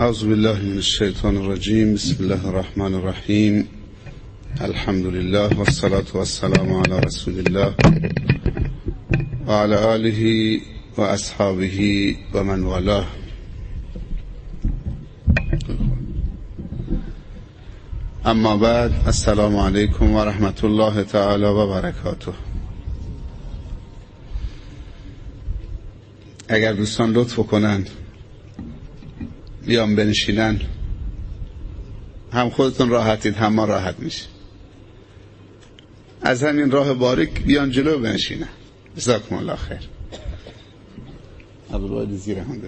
أعوذ بالله من الشيطان الرجيم. بسم الله الرحمن الرحيم. الحمد لله والصلاة والسلام على رسول الله وعلى آله وأصحابه ومن والاه. اما بعد السلام علیکم و الله تعالی و برکاته اگر دوستان لطف کنن بیام بنشینن. هم خودتون راحتید هم ما راحت میشه از همین راه باریک بیان جلو بنشینن. جزاکم الله خیر. عبدالوادی زیر هم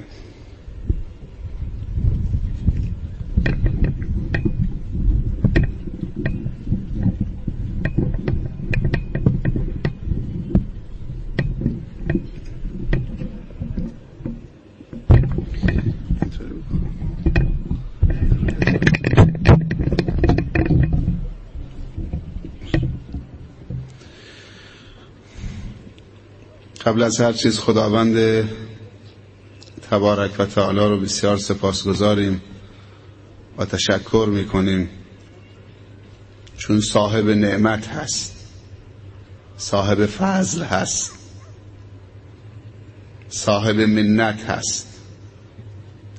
قبل از هر چیز خداوند تبارک و تعالی رو بسیار سپاس گذاریم و تشکر می‌کنیم. چون صاحب نعمت هست صاحب فضل هست صاحب منت هست.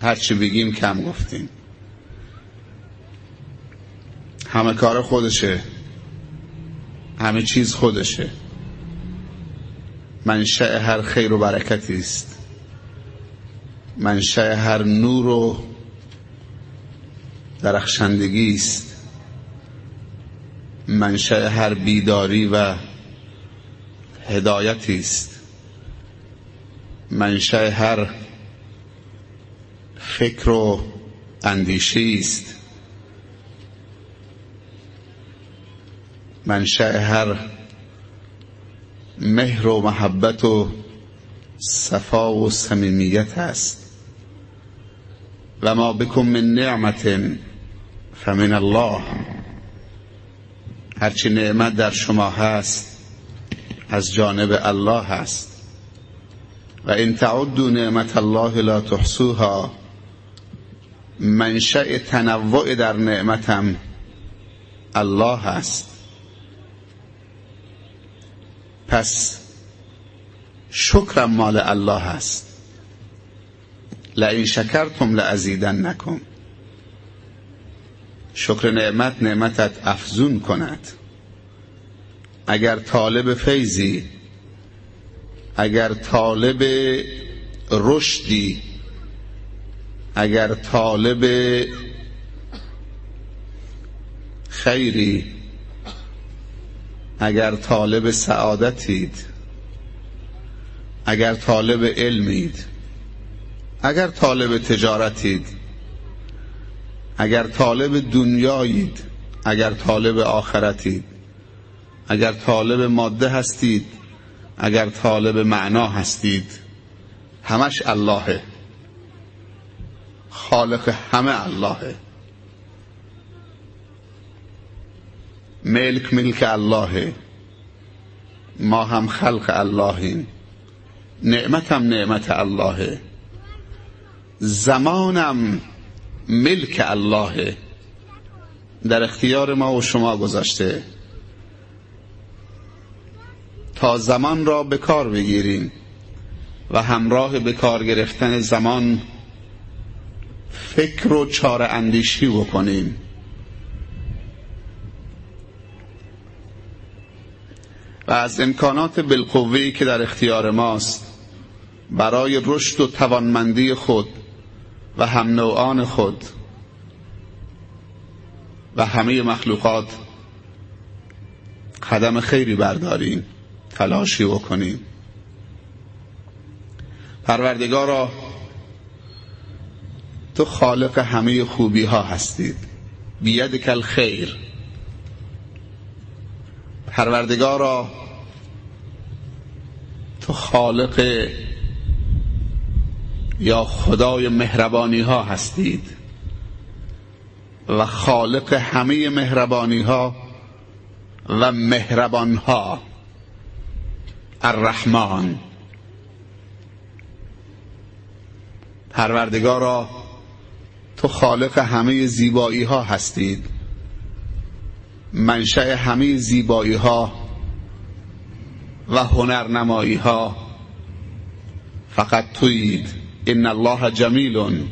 هرچی بگیم کم گفتیم. همه کار خودشه. همه چیز خودشه. منشأ هر خیر و برکتی است. منشأ هر نور و درخشندگی است. منشأ هر بیداری و هدایتی است. منشأ هر فکر و اندیشه است. منشأ هر مهر و محبت و صفا و صمیمیت است. و ما بکن من نعمت فمن الله. هرچی نعمت در شما هست از جانب الله هست. و ان تعدوا نعمت الله لا تحصوها. منشأ تنوع در نعمتم الله هست. پس شکرم مال الله هست. لئن شکرتم لازیدن نکن شکر نعمت نعمتت افزون کند. اگر طالب فیضی اگر طالب رشدی اگر طالب خیری اگر طالب سعادتید اگر طالب علمید اگر طالب تجارتید اگر طالب دنیایید اگر طالب آخرتید اگر طالب ماده هستید اگر طالب معنا هستید همش اللهه. خالق همه اللهه. ملک ملک الله. ما هم خلق اللهیم نعمتم نعمت الله. زمانم ملک الله. در اختیار ما و شما گذاشته تا زمان را به کار بگیریم و همراه به کار گرفتن زمان فکر و چار اندیشی بکنیم. و از امکانات بالقوهی که در اختیار ماست برای رشد و توانمندی خود و هم نوعان خود و همه مخلوقات قدم خیری برداریم تلاشی بکنیم. پروردگارا تو خالق همه خوبی ها هستید. بید کل خیر پروردگارا تو خالق یا خدای مهربانی ها هستید و خالق همه مهربانی ها و مهربان ها الرحمن. پروردگارا تو خالق همه زیبایی ها هستید. منشأ همه زیبایی ها و هنرنمایی ها فقط تویید. ان الله جمیل.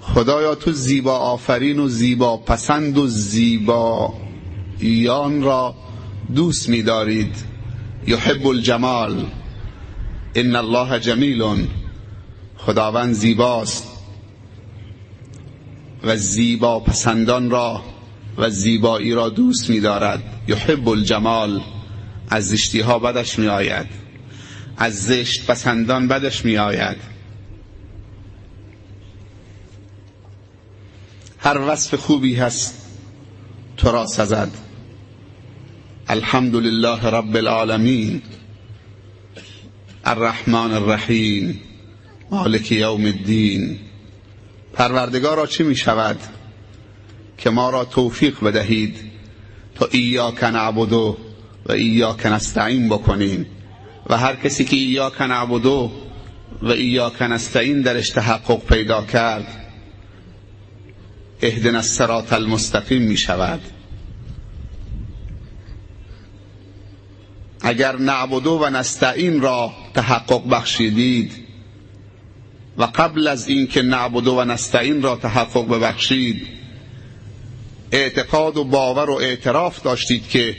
خدایا تو زیبا آفرین و زیبا پسند و زیبا یان را دوست می‌دارید. یحب الجمال. ان الله جمیل. خداوند زیباست و زیبا پسندان را و زیبایی را دوست می‌دارد. یحب الجمال. از زشتی ها بدش می آید از زشت پسندان بدش می آید هر وصف خوبی هست تو را سزد. الحمد لله رب العالمین. الرحمن الرحیم. مالک یوم الدین. پروردگارا چه می شود که ما را توفیق بدهید. تا ایاک نعبدو و ایاک نستعین بکنیم و هر کسی که ایاک نعبدو و ایاک نستعین درش تحقق پیدا کرد اهدنا الصراط المستقیم می شود. اگر نعبدو و نستعین را تحقق بخشیدید و قبل از اینکه نعبدو و نستعین را تحقق ببخشید اعتقاد و باور و اعتراف داشتید که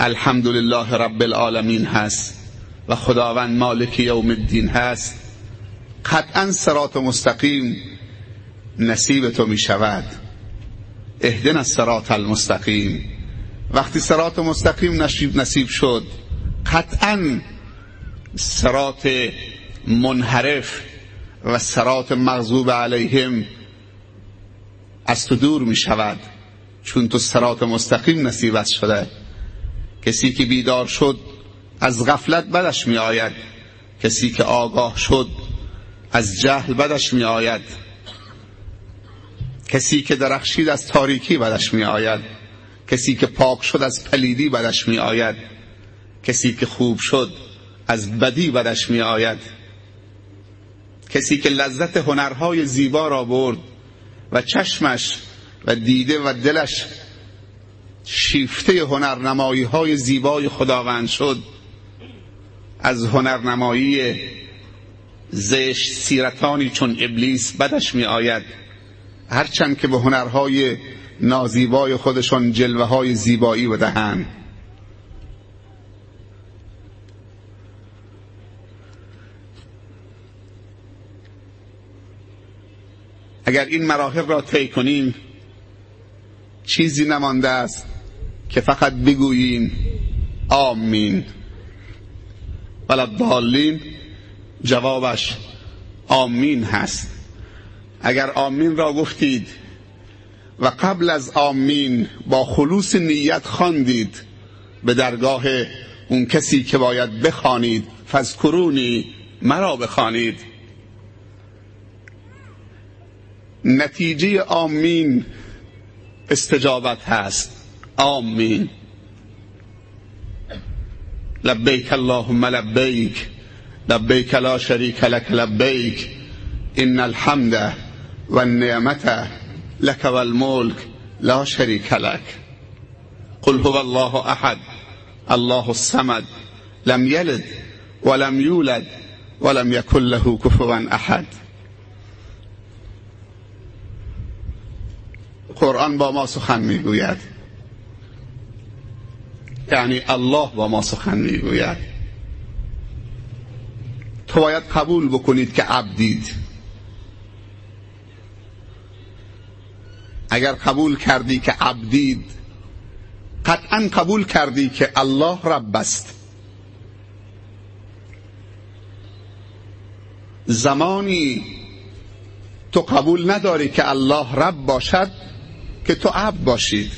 الحمدلله رب العالمین هست و خداوند مالک یوم الدین هست. قطعا سرات مستقیم نصیب تو می شود. اهدن سرات المستقیم. وقتی سرات مستقیم نصیب نصیب شد قطعا سرات منحرف و سرات مغضوب علیهم از تو دور می شود چون تو سرات مستقیم نصیبت شده. کسی که بیدار شد از غفلت بدش می آید کسی که آگاه شد از جهل بدش می آید کسی که درخشید از تاریکی بدش می آید کسی که پاک شد از پلیدی بدش می آید کسی که خوب شد از بدی بدش می آید کسی که لذت هنرهای زیبا را برد و چشمش و دیده و دلش شیفته هنرنمایی های زیبای خداوند شد. از هنرنمایی زشت سیرتانی چون ابلیس بدش می آید هرچند که به هنرهای نازیبای خودشان جلوه های زیبایی بدهند. اگر این مراحل را طی کنیم چیزی نمانده است که فقط بگوییم آمین. ولی بالین جوابش آمین هست. اگر آمین را گفتید و قبل از آمین با خلوص نیت خواندید به درگاه اون کسی که باید بخوانید فذکرونی مرا بخوانید. نتیجه آمین استجابت هست. آمین. لبیک اللهم لبیک لبیک لا شریک لک لبیک ان الحمد و النعمت لك والملك لا شريك لك قل هو الله احد الله الصمد لم يلد ولم يولد ولم يكن له كفوا احد. قرآن با ما سخن می‌گوید. یعنی الله با ما سخن می‌گوید. تو باید قبول بکنید که عبدید. اگر قبول کردی که عبدید قطعا قبول کردی که الله رب است. زمانی تو قبول نداری که الله رب باشد که تو عبد باشید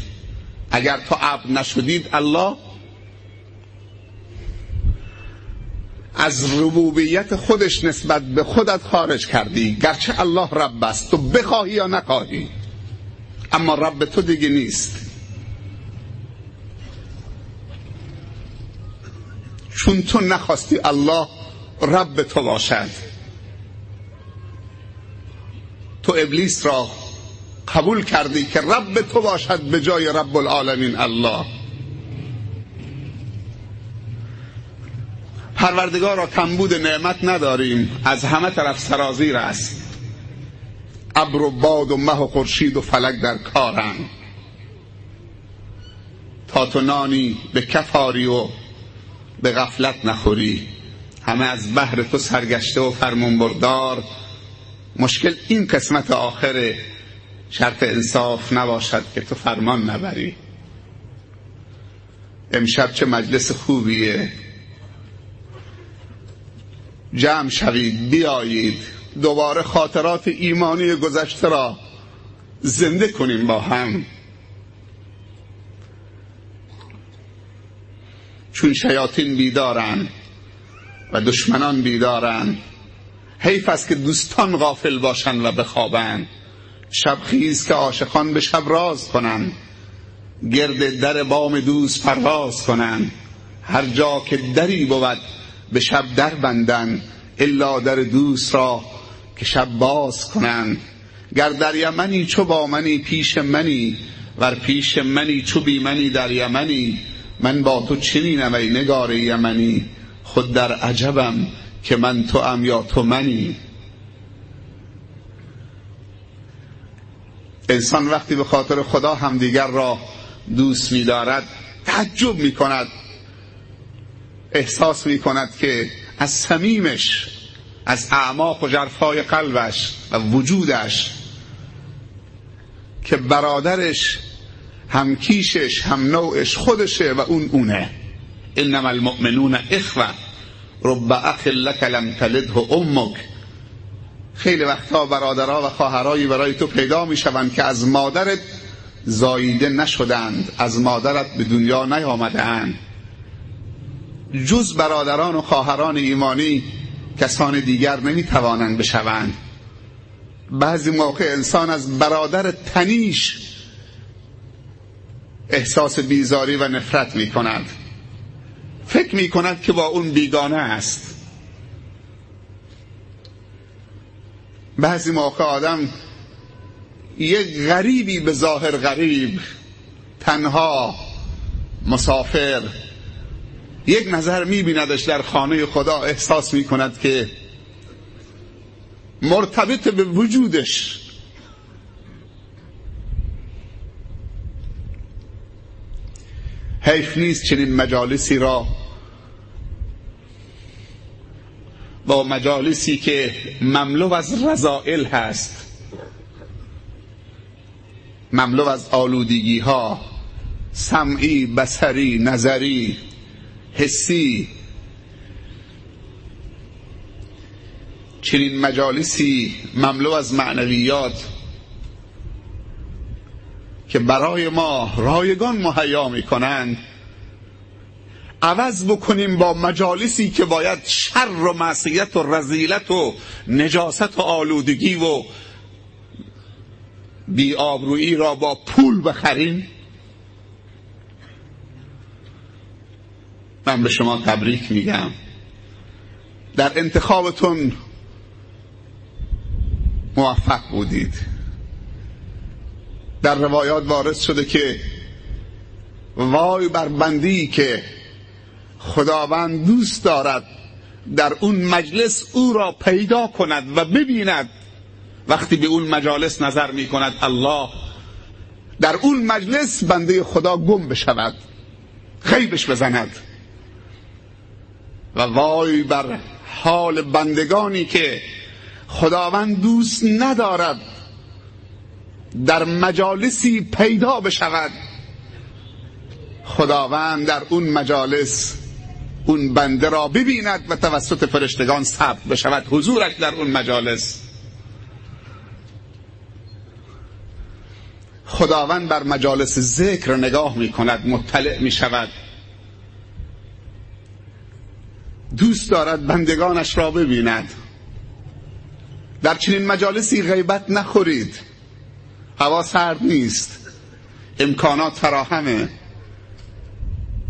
اگر تو عبد نشدید الله از ربوبیت خودش نسبت به خودت خارج کردی. گرچه الله رب است. تو بخواهی یا نخواهی. اما رب تو دیگه نیست. چون تو نخواستی الله رب تو باشد. تو ابلیس را قبول کردی که رب تو باشد به جای رب العالمین الله. پروردگار را کمبود نعمت نداریم. از همه طرف سرازیر است. ابر و باد و مه و خورشید و فلک در کارن. تا تو نانی به کفاری و به غفلت نخوری. همه از بحر تو سرگشته و فرمون بردار مشکل این قسمت آخر شرط انصاف نباشد که تو فرمان نبری. امشب چه مجلس خوبیه. جمع شوید بیایید. دوباره خاطرات ایمانی گذشته را زنده کنیم با هم. چون شیاطین بیدارن و دشمنان بیدارن حیف است که دوستان غافل باشن و بخوابن. شب خیز که عاشقان به شب راز کنن. گرد در بام دوست پرواز کنن. هر جا که دری بود به شب در بندن. الا در دوست را که شب باز کنن. گر در یمنی چو با منی پیش منی. ور پیش منی چو بی منی در یمنی. من با تو چنینم ای نگار یمنی. خود در عجبم که من تو ام یا تو منی. انسان وقتی به خاطر خدا همدیگر را دوست می‌دارد تعجب می کند احساس می کند که از صمیمش از اعماق و جرفای قلبش و وجودش که برادرش هم کیشش هم نوعش خودشه و اون اونه. انما المؤمنون اخوه رب اخ لک لم تلده امک خیلی وقتا برادرها و خواهرایی برای تو پیدا می‌شوند که از مادرت زاییده نشدند از مادرت به دنیا نیامدهاند. جز برادران و خواهران ایمانی کسان دیگر نمی‌توانند بشوند. بعضی موقع انسان از برادر تنیش احساس بیزاری و نفرت می کند فکر می کند که با اون بیگانه است. بعضی موقع آدم یک غریبی به ظاهر غریب تنها مسافر یک نظر میبیندش در خانه خدا احساس می‌کند که مرتبط به وجودش. حیف نیست چنین مجالسی را با مجالسی که مملو از رضائل هست. مملو از آلودگی ها سمعی بسری نظری حسی. چنین مجالسی مملو از معنویات که برای ما رایگان مهیا می‌کنند. عوض بکنیم با مجالسی که باید شر و معصیت و رزیلت و نجاست و آلودگی و بیابرویی را با پول بخریم. من به شما تبریک میگم. در انتخابتون موفق بودید. در روایات وارد شده که وای بر بندی که خداوند دوست دارد در اون مجلس او را پیدا کند و ببیند. وقتی به اون مجالس نظر می کند الله در اون مجلس بنده خدا گم بشود خیبش بزند. و وای بر حال بندگانی که خداوند دوست ندارد در مجالسی پیدا بشود. خداوند در اون مجالس اون بنده را ببیند و توسط فرشتگان ثبت بشود. حضورش در اون مجالس. خداوند بر مجالس ذکر نگاه می کند مطلع می شود دوست دارد بندگانش را ببیند. در چنین مجالسی غیبت نخورید. هوا سرد نیست. امکانات فراهمه.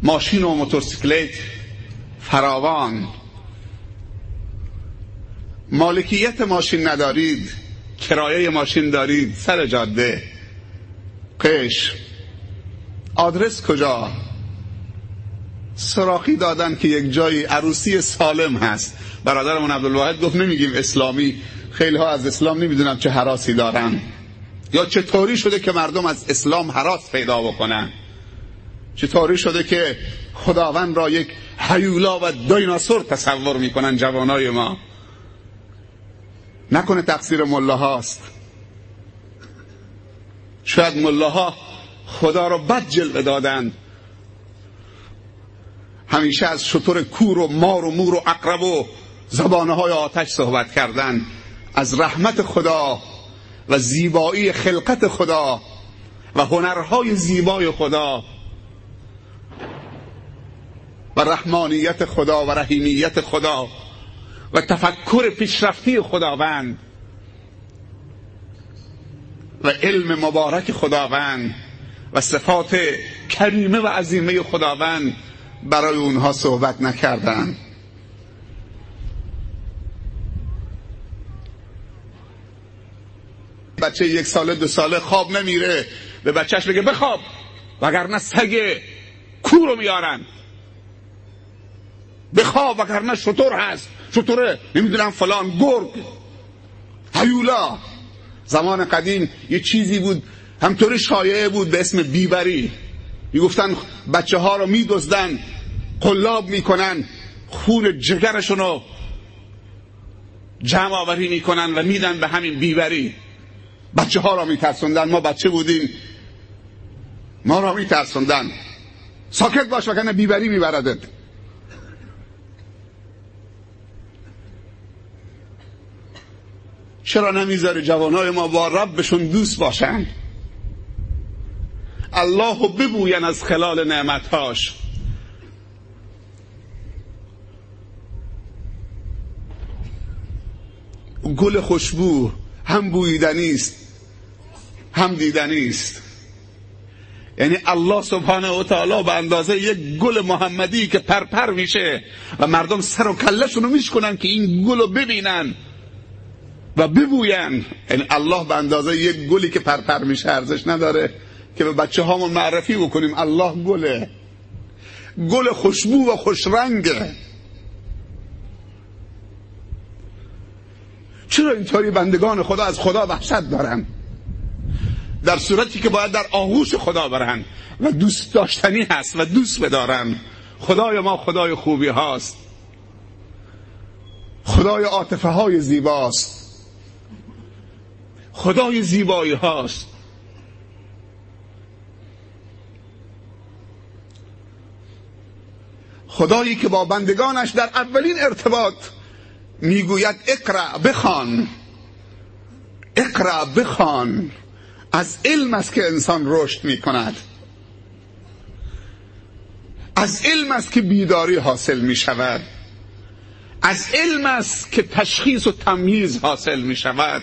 ماشین و موتورسیکلت فراوان. مالکیت ماشین ندارید کرایه ماشین دارید سر جاده. قش. آدرس کجا؟ سراخی دادن که یک جایی عروسی سالم هست. برادرمون عبدالواحد گفت نمیگیم اسلامی. خیلی ها از اسلام نمی‌دونم چه حراسی دارن. یا چطوری شده که مردم از اسلام حراس پیدا بکنن؟ چطوری شده که خداوند را یک حیولا و دایناسور تصور می‌کنن جوانای ما؟ نکنه تقصیر مله هاست شاید مله ها خدا را بد جلوه دادند همیشه از شطور کور و مار و مور و اقرب و زبانه های آتش صحبت کردن. از رحمت خدا و زیبایی خلقت خدا و هنرهای زیبای خدا. و رحمانیت خدا و رحیمیت خدا و تفکر پیشرفتی خداوند و علم مبارک خداوند و صفات کریمه و عظیمه خداوند برای اونها صحبت نکردن. بچه یک ساله دو ساله خواب نمیره به بچهش بگه بخواب وگرنه سگ کورو میارن. بخواب وگرنه شطور هست. شطوره نمی‌دونم فلان گرگ. هیولا. زمان قدیم یه چیزی بود همطوری شایعه بود به اسم بیبری. می‌گفتن بچه ها رو میدزدن قلاب می‌کنن خون جگرشون رو جمع آوری می‌کنن و میدن به همین بیبری. بچه ها را میترسوندن. ما بچه بودیم. ما را میترسوندن. ساکت باش وگرنه بیبری میبردد چرا نمی‌ذاره جوانای ما با ربشون دوست باشن؟ الله ببوین از خلال نعمتهاش. گل خوشبو هم بویدنی است هم دیدنی است. یعنی الله سبحانه و تعالی به اندازه یک گل محمدی که پرپر میشه و مردم سر و کلشون رو میشکنن که این گل رو ببینن. و ببوین. یعنی الله به اندازه یک گلی که پرپر میشه ارزش نداره که به بچه هامون معرفی بکنیم. الله گله. گل خوشبو و خوشرنگه. چرا اینطوری بندگان خدا از خدا وحشت دارن؟ در صورتی که باید در آغوش خدا برن و دوست داشتنی هست و دوست بدارن. خدای ما خدای خوبی هاست. خدای عاطفه های زیباست. خدای زیبایی هاست. خدایی که با بندگانش در اولین ارتباط می‌گوید اقرا بخوان. اقرا بخوان. از علم است که انسان رشد می کند از علم است که بیداری حاصل می شود از علم است که تشخیص و تمییز حاصل می شود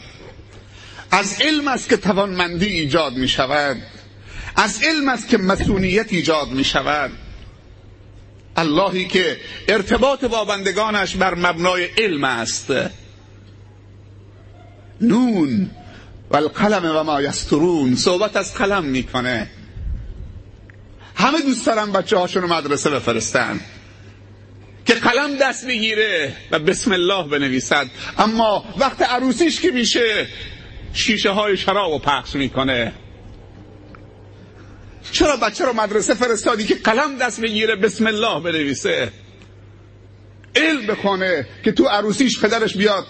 از علم است که توانمندی ایجاد می شود از علم است که مسئولیت ایجاد می شود اللهی که ارتباط با بندگانش بر مبنای علم است. نون و القلم و ما یسترون. صحبت از قلم می‌کنه. همه دوست دارن بچه هاشون رو مدرسه بفرستن. که قلم دست بگیره و بسم الله بنویسد. اما وقت عروسیش که میشه شیشه های شراب و پخش می‌کنه. چرا بچه رو مدرسه فرستادی که قلم دست بگیره بسم الله بنویسه؟ علم بکنه که تو عروسیش پدرش بیاد.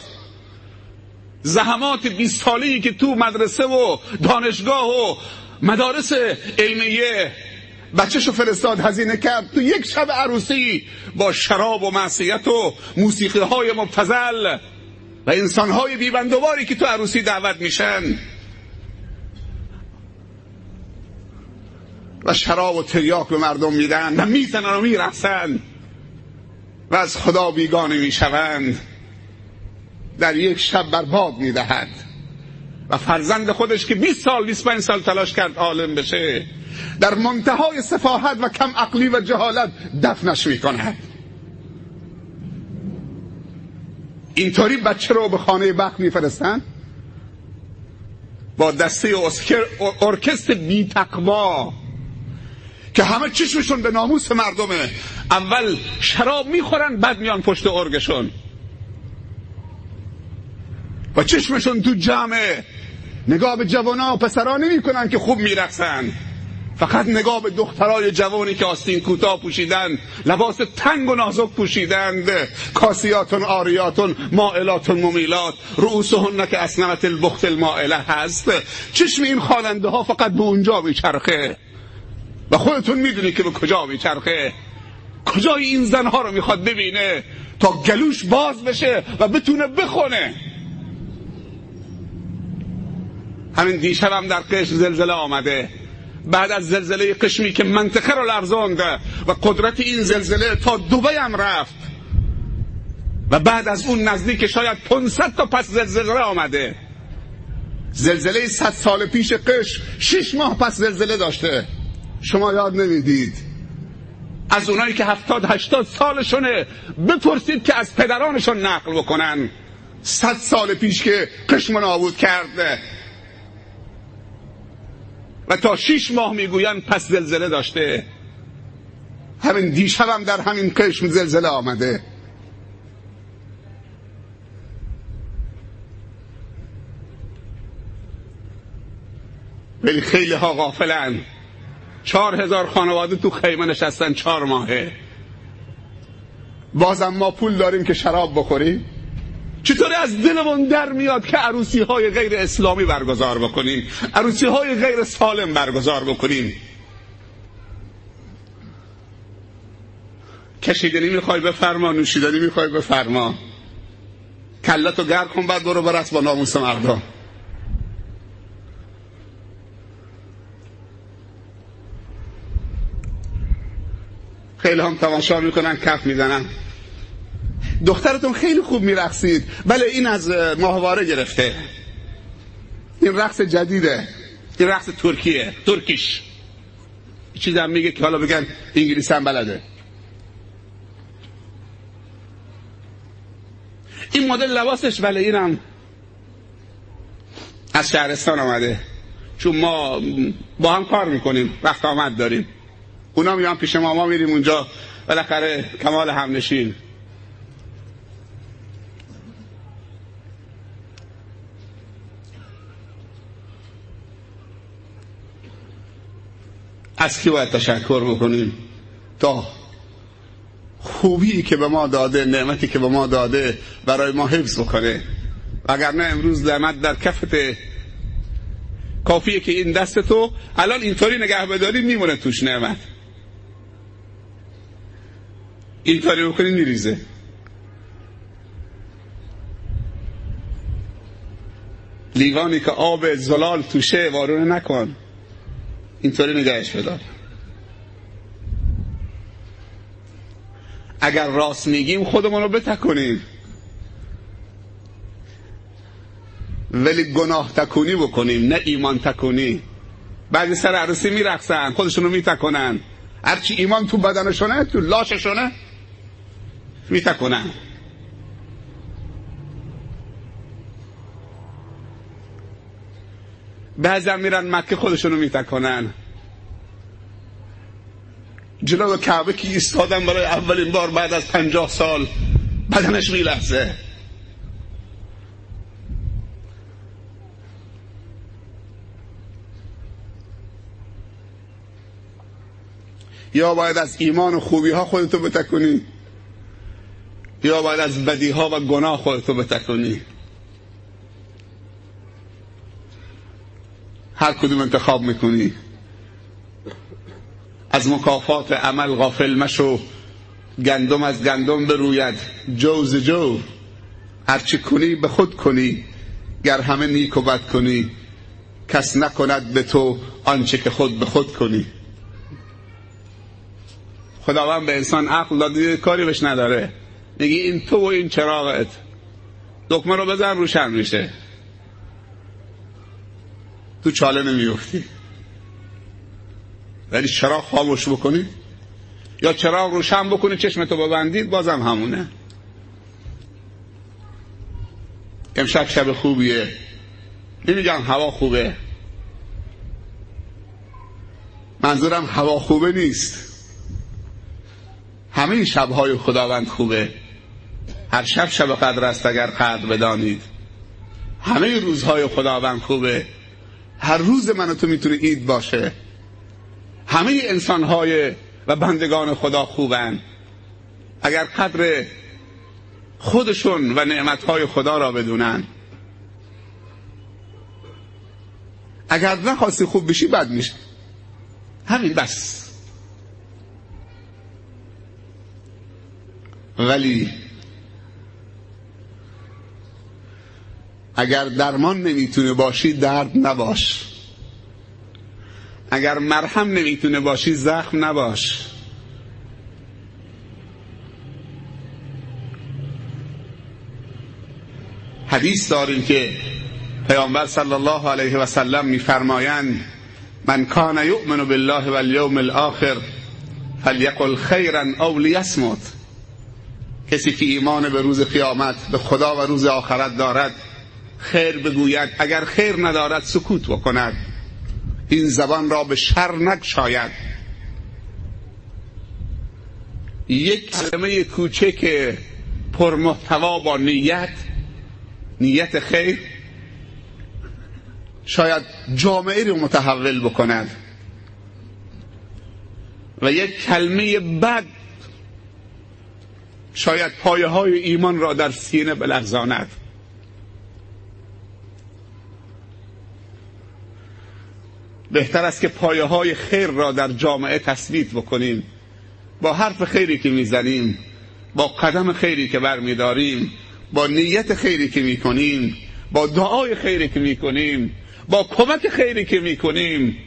زحمات 20 سالی که تو مدرسه و دانشگاه و مدارس علمیه. بچهشو فرستاد هزینه کرد تو یک شب عروسی با شراب و معصیت و موسیقی های مبتزل و انسان های بیبندواری که تو عروسی دعوت میشن. و شراب و تریاک به مردم میدن و می‌زنن و می‌رسن و از خدا بیگانه می‌شوند. در یک شب برباد می‌دهد. و فرزند خودش که 20 سال 25 سال تلاش کرد عالم بشه در منتهای سفاهت و کم عقلی و جهالت دفنش می‌کند. اینطوری بچه رو به خانه بخت میفرستن؟ با دسته ارکست بی تقوا. که همه چشمشون به ناموس مردمه. اول شراب می‌خورن بعد میان پشت ارگشون. و چشمشون تو جمعه. نگاه به جوانا و پسرا نمی‌کنن که خوب میرقصن. فقط نگاه به دخترای جوانی که آستین کوتاه پوشیدن لباس تنگ و نازک پوشیدند. کاسیاتون آریاتون مائلاتون ممیلات. رؤوسهن که اسنمت البخت المائله هست. چشم این خواننده ها فقط به اونجا میچرخه. و خودتون می‌دونی که به کجا میچرخه. کجای این زنها رو می‌خواد ببینه تا گلوش باز بشه و بتونه بخونه. همین دیشب هم در قش زلزله آمده. بعد از زلزله قشمی که منطقه رو لرزاند و قدرت این زلزله تا دوبه هم رفت. و بعد از اون نزدیک شاید 500 تا پس زلزله آمده. زلزله 100 سال پیش قش 6 ماه پس زلزله داشته. شما یاد نمی‌دید. از اونایی که هفتاد هشتاد سالشونه بپرسید که از پدرانشون نقل بکنن. صد سال پیش که قشم نابود کرده. و تا شیش ماه می‌گوین پس زلزله داشته. همین دیشب هم در همین قشم زلزله آمده. ولی خیلی ها غافلن. چهار هزار خانواده تو خیمه نشستن چهار ماهه. بازم ما پول داریم که شراب بخوریم. چطور از دلمون در میاد که عروسی های غیر اسلامی برگزار بکنیم؟ عروسی های غیر سالم برگزار بکنیم؟ کشیدنی می‌خوای بفرما نوشیدنی می‌خوای بفرما. کلتو گرد کن بعد برو برس با ناموس مردم خیلی هم تماشا می‌کنن کف می‌زنن. دخترتون خیلی خوب میرقصید. بله این از ماهواره گرفته. این رقص جدیده. این رقص ترکیه ترکیش. چیزم میگه که حالا بگن انگلیسی هم بلده. این مدل لباسش بله اینم از شهرستان آمده. چون ما با هم کار می‌کنیم وقت آمد داریم. اونا میان پیش ما ما میریم اونجا. بالاخره کمال همنشین. از کی باید تشکر بکنیم؟ تا خوبی که به ما داده نعمتی که به ما داده برای ما حفظ بکنه. اگر نه امروز نعمت در کفت کافیه که این دست تو الان اینطوری نگه بداری میمونه توش نعمت. اینطوری بکنی میریزه. لیوانی که آب زلال توشه وارونه نکن. اینطوری نگهش بدار اگر راست میگیم خودمون رو بتکنیم ولی گناه تکونی بکنیم نه ایمان تکونی. بعضی سر عروسی میرقصن خودشونو میتکنن هرچی ایمان تو بدنشونه تو لاششونه میتکنن بعضی میرن مکه خودشونو میتکنن جلو کعبه که ایستادن برای اولین بار بعد از پنجاه سال بدنش میلحظه یا باید از ایمان و خوبی ها خودتو بتکنی یا باید از بدی ها و گناه خودتو بتکنی هر کدوم انتخاب می‌کنی. از مکافات عمل غافل مشو. گندم از گندم بروید. جوز جو هرچی کنی به خود کنی. گر همه نیک و بد کنی. کس نکند به تو آنچه که خود به خود کنی. خداوند به انسان عقل داده کاری بهش نداره. میگی این تو و این چراغت. دکمه رو بزن روشن میشه. تو چاله نمیفتی. ولی چراغ خاموش بکنی. یا چراغ روشن بکنی چشمتو ببندید بازم همونه. امشب شب خوبیه. نمیگم هوا خوبه. منظورم هوا خوبه نیست. همه شبهای خداوند خوبه. هر شب شب قدر است اگر قدر بدانید. همه روزهای خداوند خوبه. هر روز من تو می‌تونه اید باشه. همه انسانهای و بندگان خدا خوبن. اگر قدر خودشون و نعمتهای خدا را بدونن. اگر نخواستی خوب بشی بد میشه. همین بس. ولی اگر درمان نمی‌تونه باشی درد نباش. اگر مرهم نمی‌تونه باشی زخم نباش. حدیث داریم که پیامبر صلی الله علیه و سلم میفرمایند من کان یؤمن بالله والیوم الاخر فلیقل خیرا او لیصمت. کسی که ایمان به روز قیامت به خدا و روز آخرت دارد خیر بگوید. اگر خیر ندارد سکوت بکند. این زبان را به شر نگشاید. یک کلمه کوچک پرمحتوا با نیت نیت خیر شاید جامعه رو متحول بکند. و یک کلمه بد شاید پایه های ایمان را در سینه بلغزاند. بهتر است که پایه های خیر را در جامعه تثبیت بکنیم. با حرف خیری که می‌زنیم با قدم خیری که برمیداریم با نیت خیری که می‌کنیم با دعای خیری که می‌کنیم با کمک خیری که می‌کنیم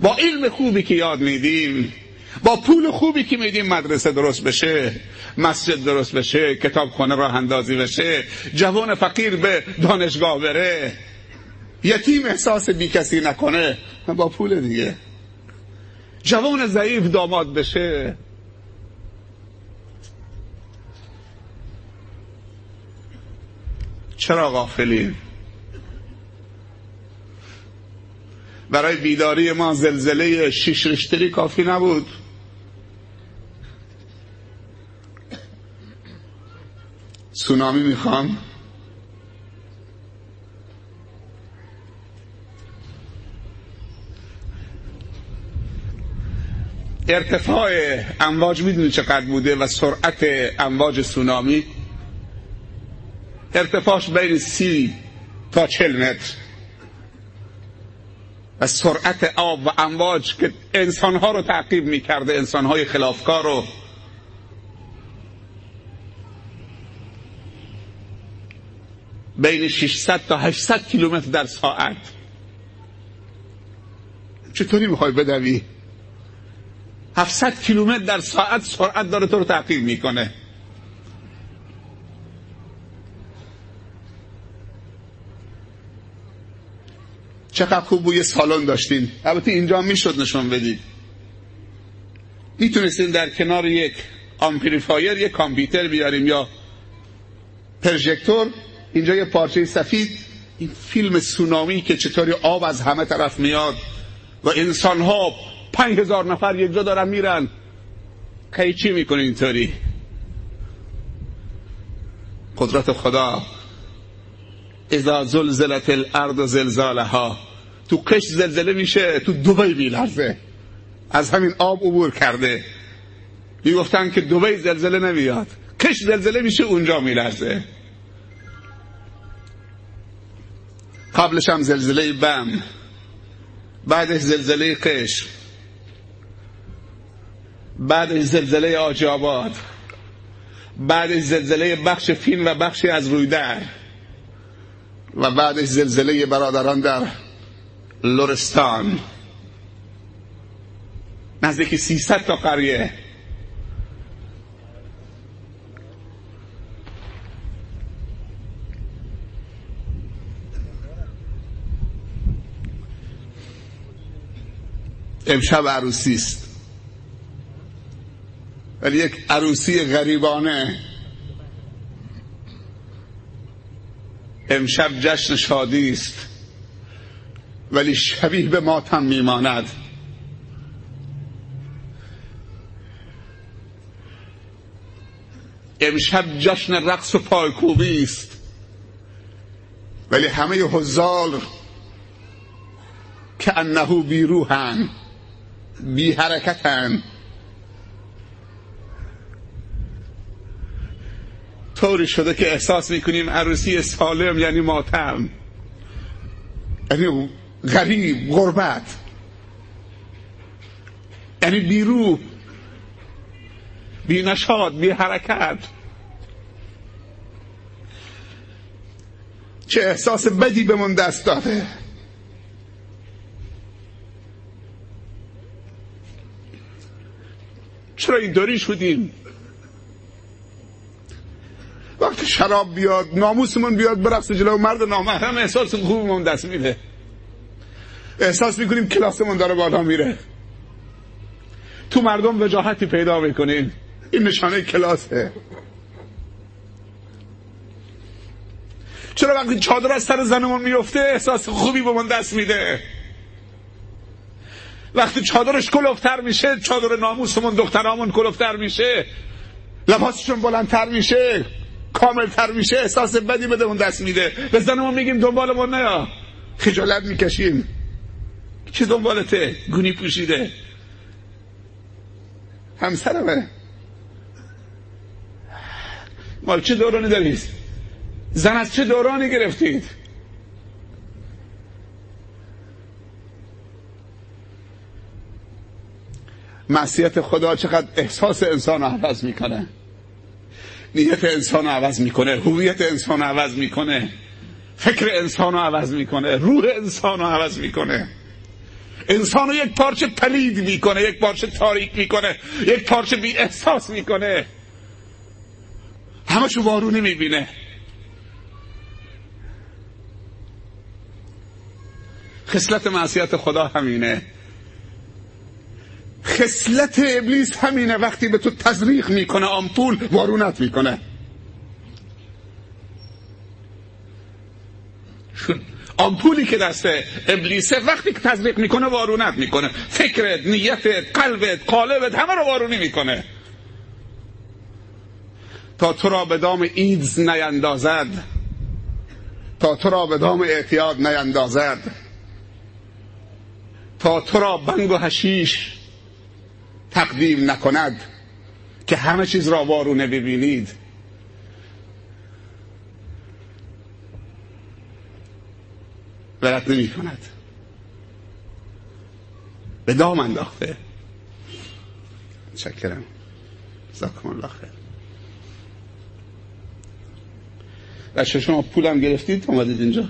با علم خوبی که یاد میدیم با پول خوبی که میدیم مدرسه درست بشه مسجد درست بشه کتابخانه راه اندازی بشه جوان فقیر به دانشگاه بره. یتیم احساس بی کسی نکنه. با پول دیگه. جوان ضعیف داماد بشه. چرا غافلیم؟ برای بیداری ما زلزله شش ریشتری کافی نبود. سونامی می‌خوام. ارتفاع امواج می‌دونی چقدر بوده و سرعت امواج سونامی؟ ارتفاعش بین سی تا چل متر. و سرعت آب و امواج که انسانها رو تعقیب می‌کرده انسانهای خلافکار رو. بین 600 تا 800 کیلومتر در ساعت. چطوری می‌خوای بدوی؟ 700 کیلومتر در ساعت سرعت داره تو رو تعقیب می‌کنه. چقدر خوب بوی سالن داشتین. البته اینجا می‌شد نشون بدید. می‌تونستیم در کنار یک آمپلیفایر یک کامپیوتر بیاریم یا پرژکتور. اینجا یه پارچه سفید. این فیلم سونامی که چطوری آب از همه طرف میاد و انسان ها پنج هزار نفر یک جا دارن میرن. کی چی می‌کنه اینطوری؟ قدرت خدا. اذا زلزلت الارض زلزالها. تو قش زلزله میشه تو دوبی میلرزه. از همین آب عبور کرده. می‌گفتن که دوبی زلزله نمیاد. کش زلزله میشه اونجا میلرزه. قبلش هم زلزله بم. بعدش زلزله قش. بعدش زلزله آجاباد بعدش زلزله بخش فین و بخشی از رویدر و بعدش زلزله برادران در لورستان نزدیک 300 تا قریه. امشب عروسی است. ولی یک عروسی غریبانه. امشب جشن شادی است. ولی شبیه به ماتم میماند. امشب جشن رقص و پایکوبی است. ولی همه حضار که انهو بی روحن بی حرکتن طوری شده که احساس می‌کنیم عروسی سالم یعنی ماتم. یعنی غریب غربت. یعنی بیرو بی نشاد بی حرکت. چه احساس بدی به من دست داده. چرا این دوری شدیم؟ وقتی شراب بیاد ناموسمون بیاد برقص جلو مرد نامحرم احساس خوبمون دست میده. احساس می‌کنیم کلاسمون داره بالا میره. تو مردم وجاهتی پیدا می‌کنیم این نشانه کلاسه. چرا وقتی چادر از سر زنمون میفته احساس خوبی به من دست میده؟ وقتی چادرش کلوفتر میشه چادر ناموسمون دخترامون کلوفتر میشه. لباسشون بلندتر میشه. کاملتر میشه احساس بدی بده اون دست میده. به زنمون میگیم دنبالمون نیا. خجالت می‌کشیم. چه دنبالته؟ گونی پوشیده. همسرمه. مال چه دورانی دارید؟ زن از چه دورانی گرفتید؟ معصیت خدا چقدر احساس انسان رو عوض می‌کنه. نیت انسان رو عوض می‌کنه هویت انسان رو عوض می‌کنه فکر انسان رو عوض می‌کنه روح انسان رو عوض می‌کنه. انسان رو یک پارچه پلید می‌کنه یک پارچه تاریک می‌کنه یک پارچه بی احساس می‌کنه. همشو وارونه می‌بینه. خصلت معصیت خدا همینه. خصلت ابلیس همینه. وقتی به تو تزریق می‌کنه آمپول وارونت می‌کنه. آمپولی که دست ابلیسه وقتی که تزریق می‌کنه وارونت می‌کنه. فکرت نیتت قلبت قالبت همه رو وارونی می‌کنه. تا تو را به دام ایدز نیندازد. تا تو را به دام اعتیاد نیندازد. تا تو را بنگ و هشیش تقدیم نکند که همه چیز را وارونه ببینید. ولت نمی کند به دام انداخته. چکرم زاکم الله خیر. بچه شما پولم گرفتید؟ اومدید اینجا.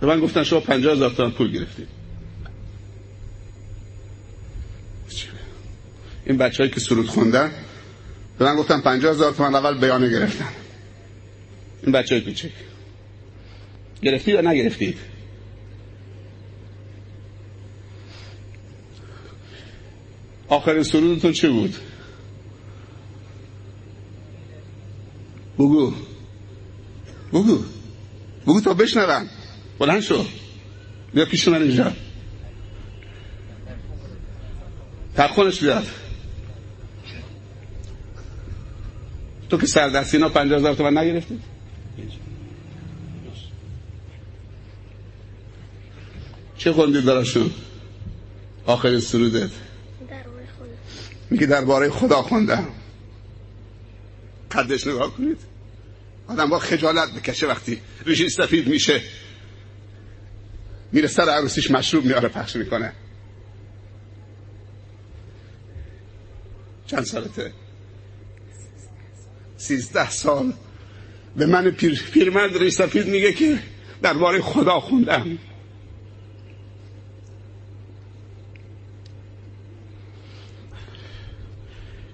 به من گفتن شما پنجاه هزار تومن پول گرفتید. این بچه هایی که سرود خوندن به من گفتن هزار تومن اول بیانه گرفتن. این بچه کوچک. گرفتی یا نگرفتی؟ آخرین سرودتون چه بود؟ بگو. بگو. بگو تا بشنوم بلند شو. بیا پیش من اینجا. تخونش بیاد. تو که سردستی اینا پنجه هزار تومن نگرفتی؟ چه خوندی درشون آخر سرودت. میگه درباره خدا خوندم. قدش نگاه کنید. آدم با خجالت بکشه وقتی ریشی سفید میشه. میره سر عروسیش مشروب میاره پخش می‌کنه. چند سالته سیزده سال. به من پیر، پیرمرد ریش سفید میگه که درباره خدا خوندم.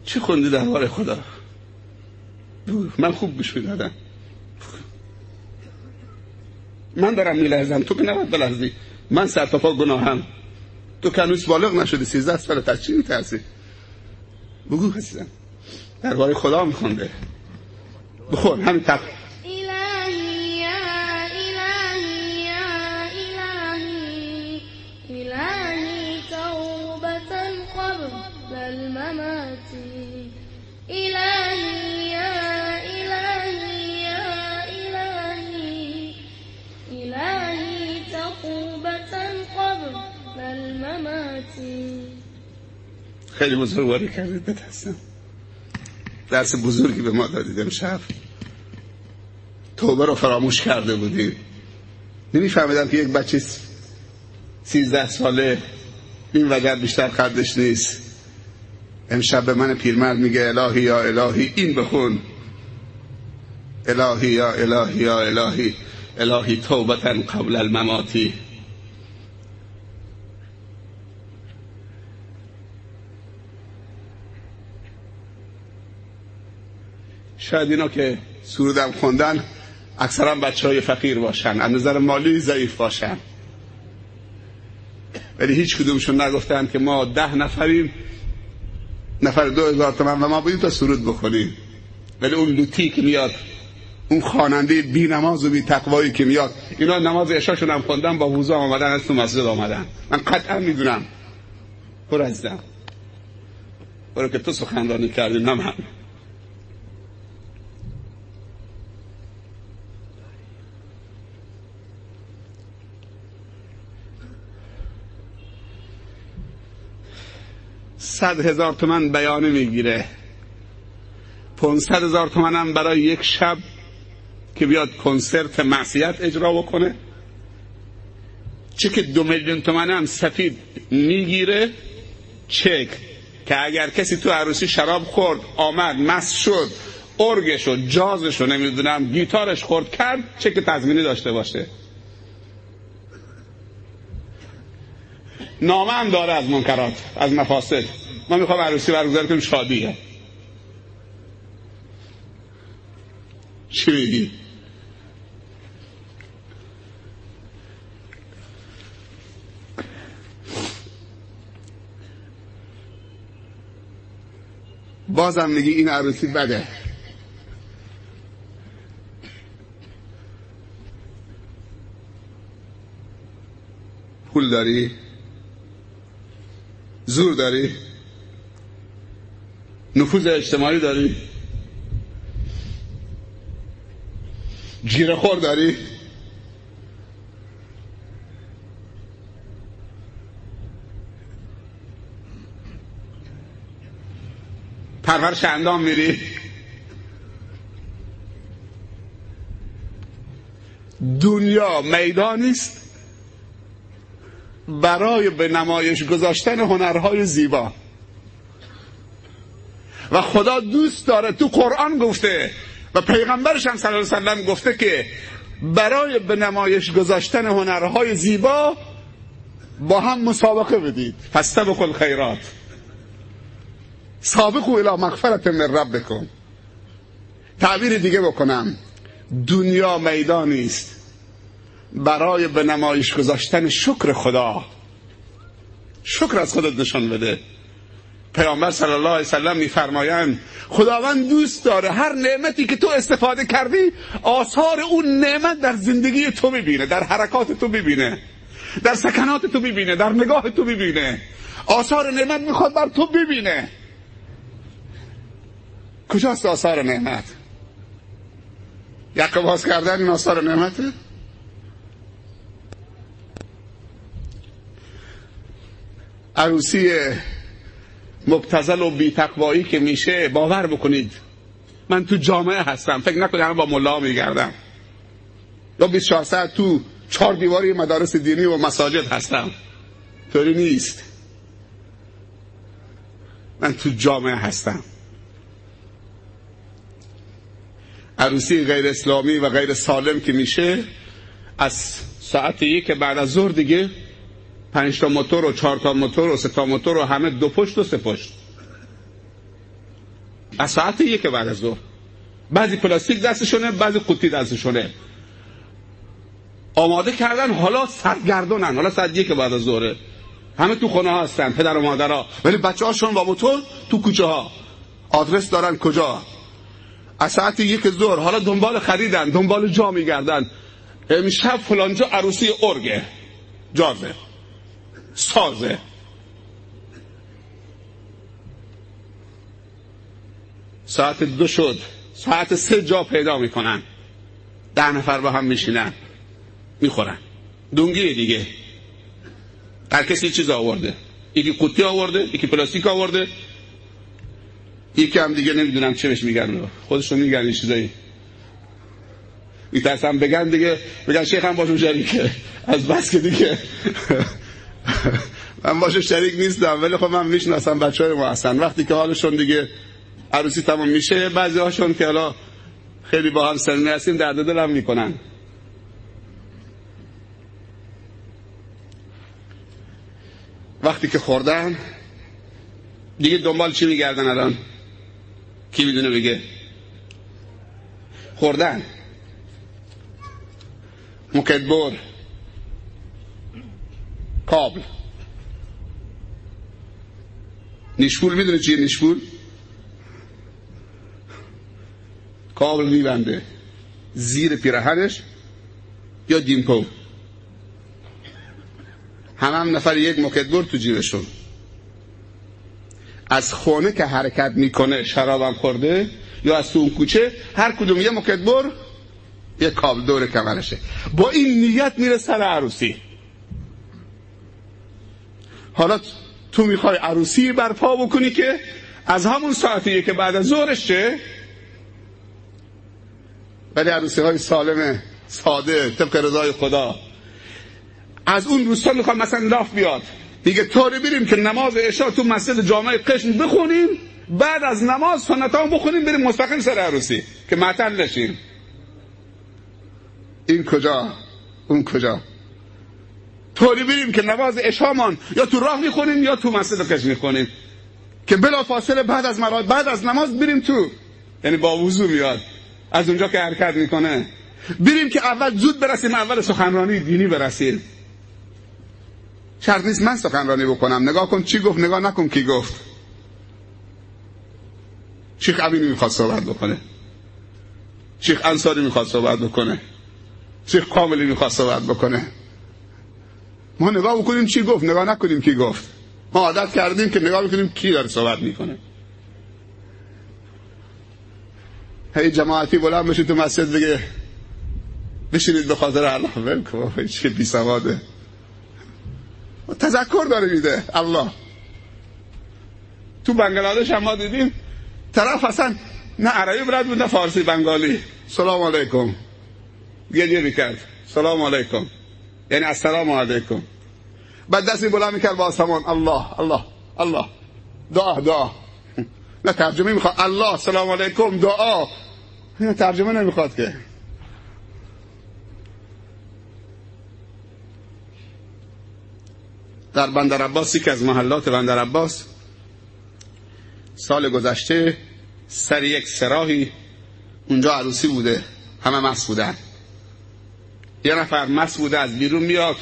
چه خوندی درباره خدا؟ من خوب گوش می‌دادم. من دارم میلرزم. تو که نباید بلرزی. من سر تا پا گناهم. تو که بالغ نشدی. سیزده سال از چی میترسی؟ بگو حسیزم درباره خدا میخونده بخور همین تق خیلی بزرگواری کردید بتستم درس بزرگی به ما دادید امشب توبه رو فراموش کرده بودیم نمیفهمیدم که یک بچه سیزده ساله این وجب بیشتر قدش نیست. امشب به من پیرمرد میگه الهی یا الهی این بخون. الهی یا الهی یا الهی الهی توبتن قبل المماتی. شاید اینا که سرودم خوندن اکثرا بچه های فقیر باشن از نظر مالی ضعیف باشن. ولی هیچ کدومشون نگفتن که ما ده نفریم نفر دو هزار تومن و ما بودیم تا سرود بخونیم ولی اون لوتی که میاد اون خواننده بی نماز و بی تقوایی که میاد اینا نماز اشاشون هم خوندن با وضو آمدن از تو مسجد آمدن. من قطعا می‌دونم. برو عزیزم. برو که تو سخنرانی کردی نه من. صد هزار تومن بیانه می‌گیره. پونصد هزار تومن هم برای یک شب که بیاد کنسرت معصیت اجرا بکنه. چک دو میلیون تومن هم سفید می‌گیره. چک که اگر کسی تو عروسی شراب خورد آمد مست شد ارگش و جازش رو نمی‌دونم گیتارش خورد کرد چک تضمینی داشته باشه. نامه هم داره از منکرات از مفاسد. ما می‌خوام عروسی برگزار کنیم شادیه. چی میگی؟ بازم میگی این عروسی بده. پول داری؟ زور داری؟ نفوذ اجتماعی داری؟ جیره خور داری؟ پرورش اندام میری؟ دنیا میدانی است برای به نمایش گذاشتن هنرهای زیبا. و خدا دوست داره تو قرآن گفته و پیغمبرش هم صلی الله علیه گفته که برای به نمایش گذاشتن هنرهای زیبا با هم مسابقه بدید. فاستبقوا الخیرات. سابقوا الى مغفرت من ربکم. تعبیر دیگه بکنم. دنیا میدانی است. برای به نمایش گذاشتن شکر خدا. شکر از خودت نشان بده. پیامبر صلی الله علیه وسلم میفرمایند خداوند دوست داره هر نعمتی که تو استفاده کردی آثار اون نعمت در زندگی تو ببینه در حرکات تو ببینه در سکنات تو ببینه در نگاه تو ببینه. آثار نعمت می‌خواد بر تو ببینه. کجاست آثار نعمت؟ یک باز کردن این آثار نعمته؟ عروسی مبتزل و بیتقوایی که میشه باور بکنید. من تو جامعه هستم. فکر نکنید با ملا میگردم. یا 24 ساعت تو چهار دیواری مدارس دینی و مساجد هستم. طوری نیست. من تو جامعه هستم. عروسی غیر اسلامی و غیر سالم که میشه از ساعت یک بعد از ظهر دیگه پنج تا موتور و چهار تا موتور و سه تا موتور و همه دو پشت و سه پشت. از ساعت یک بعد از ظهر. بعضی پلاستیک دستشونه بعضی قوطی دستشونه. آماده کردن حالا سرگردونن حالا ساعت یک بعد از ظهره. همه تو خونه ها هستن پدر و مادرها. ولی بچه هاشون با موتور تو کوچه ها. آدرس دارن کجا؟ از ساعت یک ظهر حالا دنبال خریدن دنبال جا میگردن. امشب فلانجا عروسی ارگه. جازه. سازه. ساعت دو شد. ساعت سه جا پیدا می‌کنن. ده نفر با هم میشینن. می‌خورن. دونگی دیگه. هر کسی چیز آورده. یکی قوطی آورده یکی پلاستیک آورده. یکی هم دیگه نمی‌دونم چه بهش میگن. خودشون میگن این چیزایی. میترسم بگن دیگه. بگن شیخ هم باشون شریکه. از بس که دیگه. من باشون شریک نیستم ولی خب من می‌شناسم بچه های ما هستن. وقتی که حالشون دیگه عروسی تمام میشه بعضی هاشون که حالا خیلی با هم سنی هستیم درد دلم می‌کنن. وقتی که خوردن دیگه دنبال چی میگردن الان؟ کی می‌دونه بگه؟ خوردن. مکدبر کابل نیشپول می‌دونه چیه نیشپول؟ کابل میبنده. زیر پیرهنش یا دیمپو هم هم نفر یک مکدبر تو جیبشون. از خونه که حرکت می‌کنه شرابم خورده یا از تو اون کوچه هر کدوم یه مکدبر یه کابل دور کمرشه. با این نیت میره سر عروسی. حالا تو می‌خوای عروسی برپا بکنی که از همون ساعتیه که بعد از ظهرش چه ولی عروسی های سالمه ساده طبق رضای خدا. از اون روستا می‌خوام مثلا لاف بیاد. دیگه طوری بریم که نماز عشا تو مسجد جامعه قشن بخونیم بعد از نماز سنتان بخونیم بریم مستقیم سر عروسی که معتل نشیم. این کجا؟ اون کجا؟ طوری بریم که نماز اشامان یا تو راه می‌خونیم یا تو مسجد قشن می‌خونیم. که بلا فاصله بعد از مراد بعد از نماز بریم تو. یعنی با وضو میاد از اونجا که حرکت می‌کنه. بریم که اول زود برسیم اول سخنرانی دینی برسیم. شرط نیست من سخنرانی بکنم. نگاه کن چی گفت نگاه نکن کی گفت. شیخ امینی می‌خواد صحبت بکنه. شیخ انصاری می‌خواد صحبت بکنه. شیخ کاملی می‌خواد صحبت بکنه. ما نگاه بکنیم چی گفت نگاه نکنیم کی گفت. ما عادت کردیم که نگاه بکنیم کی داره صحبت می‌کنه. هی جماعتی بلند بشید تو مسجد بگه بشینید به خاطر الله. ول کن چه بی سواده. تذکر داره میده الله. تو بنگلادش هم ما دیدیم طرف اصلا نه عربی بلد بود نه فارسی بنگالی. سلام علیکم. گریه می‌کرد. سلام علیکم. یعنی السلام علیکم. بعد دستی بلند می‌کرد با آسمان. الله الله الله. دعا دعا. نه ترجمه می‌خواد. الله سلام علیکم دعا. ترجمه نمی‌خواد که. در بندر عباسی که از محلات بندر عباس سال گذشته سر یک سراحی اونجا عروسی بوده. همه مس بودن. یه نفر مس بوده از بیرون میاد.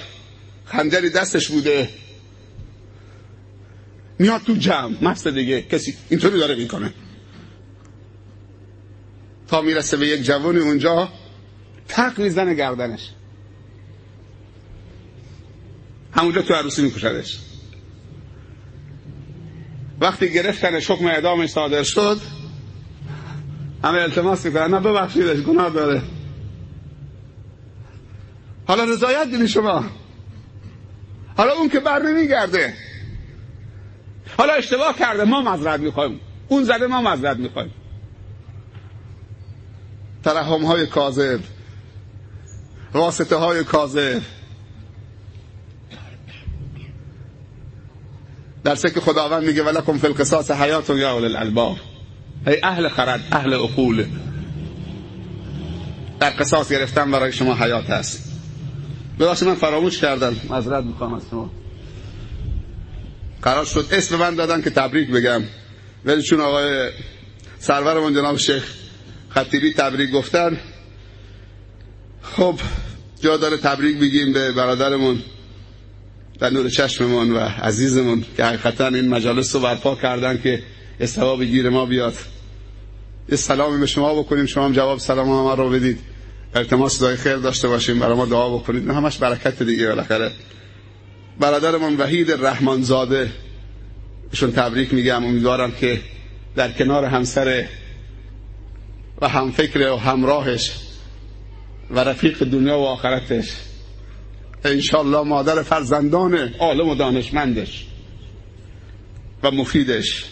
خنجری دستش بوده. میاد تو جمع. مست دیگه. کسی اینطوری داره می‌کنه. تا می‌رسه به یک جوانی اونجا تق می‌زنه گردنش. همونجا تو عروسی میکشدش. وقتی گرفتن حکم اعدامش صادر شد همه التماس می‌کنن. نه ببخشیدش گناه داره. حالا رضایت دیدی شما. حالا اون که بر نمیگرده حالا اشتباه کرده. ما مذرد می‌خوایم. اون زده ما مذرد می‌خوایم. ترحم های کاذب. واسطه های کاذب. در که خداوند میگه ولکم فی القصاص حیات یا اول الالباب. ای اهل خرد اهل عقول. در قصاص گرفتن برای شما حیات هست. ببخشید من فراموش کردم. معذرت می‌خوام از شما. قرار شد اسم من دادن که تبریک بگم. ولی چون آقای سرورمون جناب شیخ خطیبی تبریک گفتن خب جا داره تبریک بگیم به برادرمون در نور چشممون و عزیزمون که حقیقتا این مجالس رو برپا کردن که استواب گیر ما بیاد. یه سلامی به شما بکنیم. شما هم جواب سلام ما رو بدید. التماس دعای خیر داشته باشیم برای ما دعا بکنید. همش برکت دیگه بالاخره. برادرمون وحید رحمانزاده ایشون تبریک میگم. امیدوارم که در کنار همسر و همفکر و همراهش و رفیق دنیا و آخرتش انشالله مادر فرزندان عالم و دانشمندش و مفیدش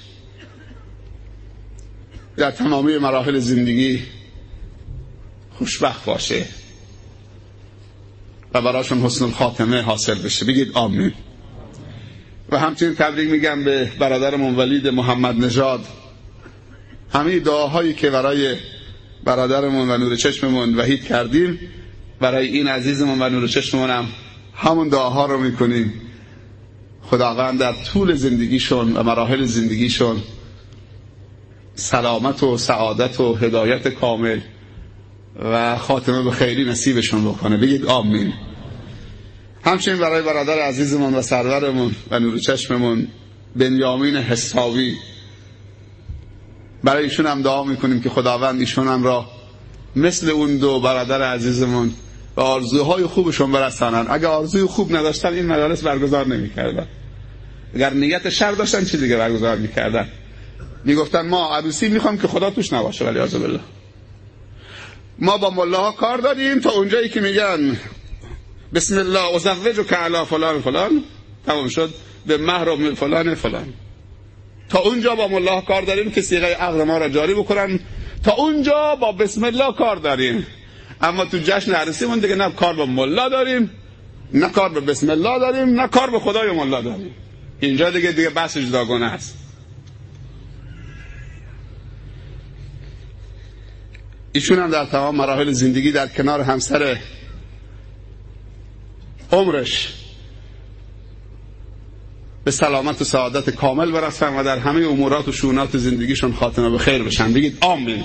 در تمامی مراحل زندگی خوشبخت باشه. و براشون حسن الخاتمه حاصل بشه. بگید آمین. و همچنین تبریک میگم به برادرمون ولید محمد نژاد. همه دعاهایی که برای برادرمون و نور چشممون وحید کردیم برای این عزیزمون و نور چشممون هم همون دعاها رو می‌کنیم. خداوند در طول زندگیشون و مراحل زندگیشون سلامت و سعادت و هدایت کامل و خاتمه به خیری نصیبشون بکنه. بگید آمین. همچنین برای برادر عزیزمون و سرورمون و نور چشممون بنیامین حساوی. برای ایشون هم دعا می‌کنیم که خداوند ایشون هم را مثل اون دو برادر عزیزمون و آرزوهای خوبشون برسانن. اگر آرزوی خوب نداشتن این مجالس برگزار نمی‌کردن. اگر نیت شر داشتن چیزی دیگه برگزار می‌کردن. می‌گفتن ما عروسی می‌خوام که خدا توش نباشه ولی عزب الله ما با ملاها کار داریم تا اونجایی که میگن بسم الله ازوج که علا فلان فلان. تمام شد. به مهر فلان فلان. تا اونجا با ملاها کار داریم که سیغه عقل ما را جاری بکنن. تا اونجا با بسم الله کار داریم. اما تو جشن عروسی من دیگه نه کار با ملا داریم نه کار به بسم الله داریم نه کار به خدای ملا داریم. اینجا دیگه دیگه بحث جداگانه است. ایشون هم در تمام مراحل زندگی در کنار همسر عمرش به سلامت و سعادت کامل برسن و در همه امورات و شونات زندگیشون خاتمه به خیر بشن. بگید آمین.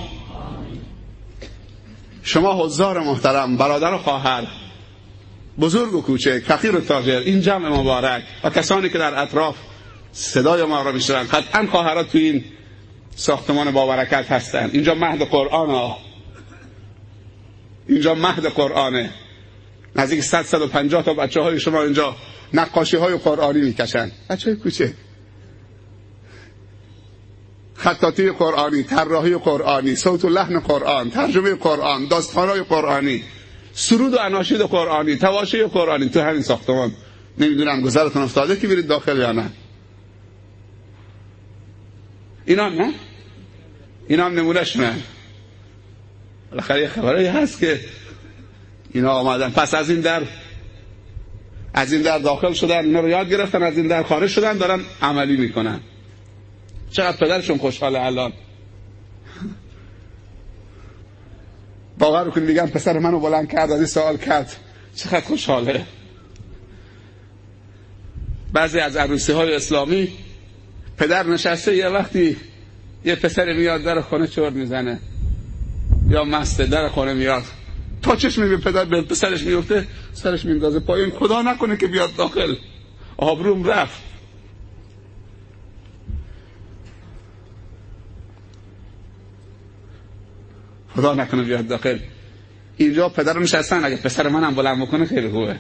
شما حضار محترم برادر و خواهر بزرگ و کوچک فقیر و تاجر این جمع مبارک و کسانی که در اطراف صدای ما را میشنوند قطعا خواهرات تو این ساختمان بابرکت هستند. اینجا مهد قرآن ها. اینجا مهد قرآنه. نزدیک 100 150 تا بچه های شما اینجا نقاشی های قرآنی می‌کشن. بچه های کوچه خطاطی قرآنی طراحی قرآنی صوت و لحن قرآن ترجمه قرآن های قرآنی سرود و اناشید قرآنی تواشی قرآنی تو همین ساختمان. نمی‌دونم گذرتون افتاده که برید داخل یا نه. اینا نه؟ اینا هم نمونهش نه. بالاخره یه خبرایی هست که اینا آمدن. پس از این در از این در داخل شدن. اینا رو یاد گرفتن. از این در خارج شدن. دارن عملی می‌کنن. چقدر پدرشون خوشحاله الان؟ باور کنید میگن پسر منو بلند کرد از این سوال کرد. چقدر خوشحاله. بعضی از عروسی های اسلامی پدر نشسته یه وقتی یه پسر میاد در خونه چور می‌زنه. یا مسته در خونه میاد. تا چشم به پدر به پسرش میفته سرش میندازه پایین. خدا نکنه که بیاد داخل. آبروم رفت. خدا نکنه بیاد داخل. اینجا پدر نشستن. اگه پسر منم بلند بکنه خیلی خوبه.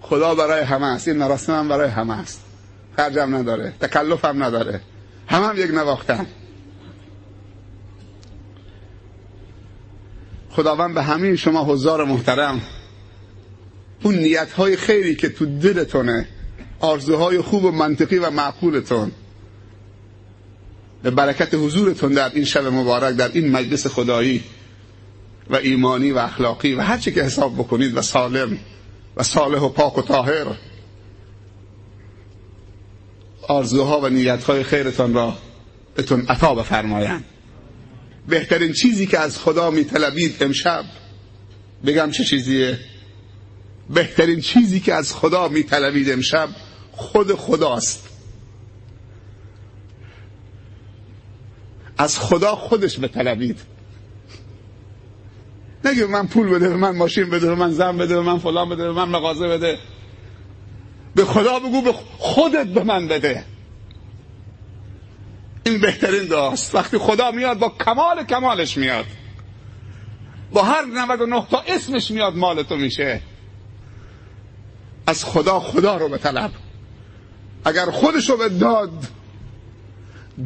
خدا برای همه است. این مراسم هم برای همه است. خرجم نداره تکلف هم نداره. همه هم یک نواختن. خداوند به همین شما حضار محترم. اون نیت های خیری که تو دلتونه آرزوهای خوب و منطقی و معقولتون. به برکت حضورتون در این شب مبارک در این مجلس خدایی و ایمانی و اخلاقی و هر چی که حساب بکنید و سالم و صالح و پاک و طاهر. آرزوها و نیتهای خیرتان را بهتون عطا بفرمایند. بهترین چیزی که از خدا میطلبید امشب بگم چه چیزیه؟ بهترین چیزی که از خدا میطلبید امشب خود خداست. از خدا خودش بطلبید. نگه من پول بده من ماشین بده من زن بده من فلان بده من مغازه بده. به خدا بگو به خودت به من بده. این بهترین داست. وقتی خدا میاد با کمال کمالش میاد. با هر 99 تا اسمش میاد مال تو میشه. از خدا خدا رو به طلب. اگر خودش رو به داد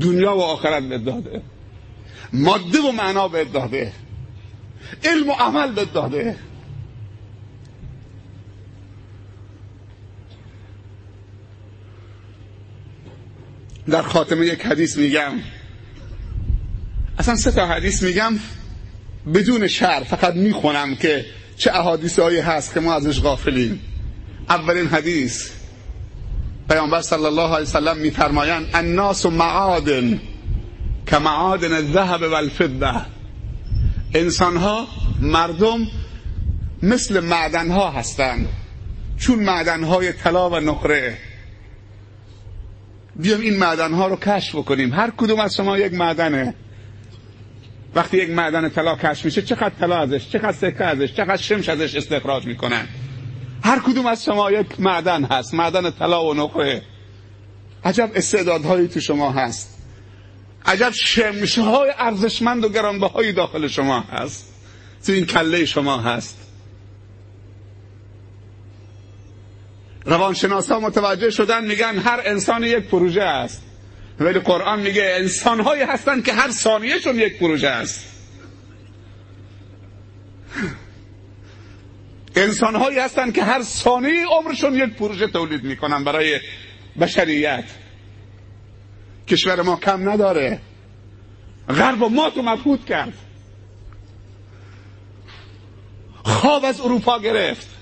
دنیا و آخرت به داده ماده و معنا به داده علم و عمل به داده در خاتمه یک حدیث میگم. اصلا سه تا حدیث میگم بدون شر فقط می‌خونم که چه احادیث هایی هست که ما ازش غافلیم. اولین حدیث پیامبر صلی الله علیه وسلم میفرمایند الناس معادن که معادن الذهب والفضه انسان ها مردم مثل معدن ها هستند. چون معدن های طلا و نقره. بیام این معدن ها رو کشف بکنیم. هر کدوم از شما یک معدنه. وقتی یک معدن طلا کشف میشه چقدر طلا ازش چقدر سکه ازش چقدر شمش ازش استخراج می‌کنن. هر کدوم از شما یک معدن هست معدن طلا و نقره عجب استعدادهایی تو شما هست. عجب شمشه های ارزشمند و گرانبهایی داخل شما هست. تو این کله شما هست. روانشناسا متوجه شدن میگن هر انسان یک پروژه است. ولی قرآن میگه انسان هایی هستن که هر ثانیهشون یک پروژه است. انسان هایی هستن که هر ثانیه عمرشون یک پروژه تولید می‌کنن برای بشریت. کشور ما کم نداره. غرب ما تو مبهود کرد. خواب از اروپا گرفت.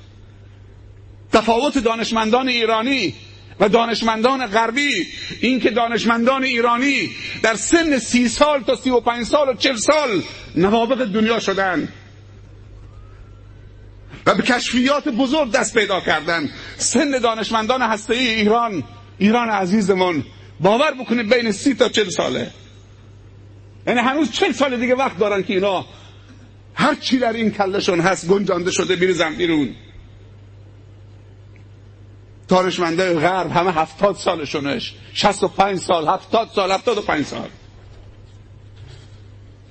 تفاوت دانشمندان ایرانی و دانشمندان غربی. این که دانشمندان ایرانی در سن سی سال تا سی و پنج سال و چل سال نوابق دنیا شدن و به کشفیات بزرگ دست پیدا کردن. سن دانشمندان هسته ای ایران ایران عزیزمون باور بکنید بین سی تا چل ساله. یعنی هنوز چل سال دیگه وقت دارن که اینا هر چی در این کلشون هست گنجانده شده بیرزن بیرون. دانشمنده غرب همه هفتاد سالشونش شست و پنج سال هفتاد سال هفتاد و پنج سال.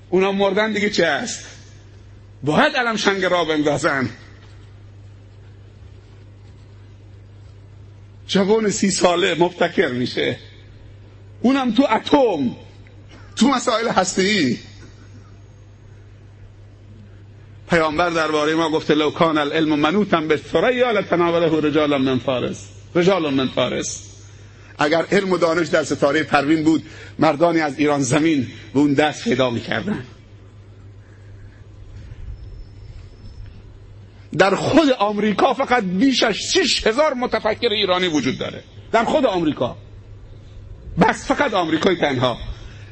اونا مردن دیگه چه هست؟ باید علم شنگ را بندازن. جوان سی ساله مبتکر میشه. اونم تو اتم تو مسائل هستی پیامبر درباره ما گفته لو کان العلم منوطا به ثریا لتناوله رجال من فارس. رجال من فارس. اگر علم و دانش در ستاره پروین بود مردانی از ایران زمین به اون دست پیدا می‌کردن. در خود آمریکا فقط بیش از 6 هزار متفکر ایرانی وجود داره. در خود آمریکا. بس فقط آمریکای تنها.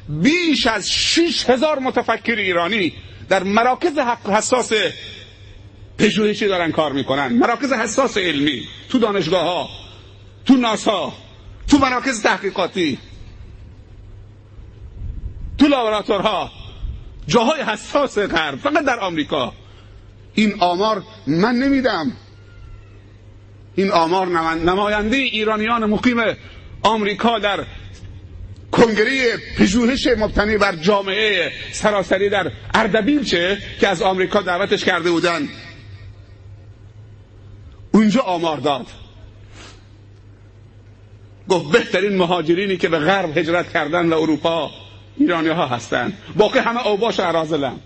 بیش از 6 هزار متفکر ایرانی در مراکز حساس پژوهشی دارن کار می‌کنن. مراکز حساس علمی تو دانشگاه ها تو ناسا تو مراکز تحقیقاتی تو لابراتورها جاهای حساس غرب فقط در آمریکا. این آمار من نمیدم. این آمار نماینده ایرانیان مقیم آمریکا در کنگره پژوهش مبتنی بر جامعه سراسری در اردبیل چه که از آمریکا دعوتش کرده بودن. اونجا آمار داد. گفت بهترین مهاجرینی که به غرب هجرت کردن و اروپا ایرانی ها هستن. باقی همه اوباش عرازلن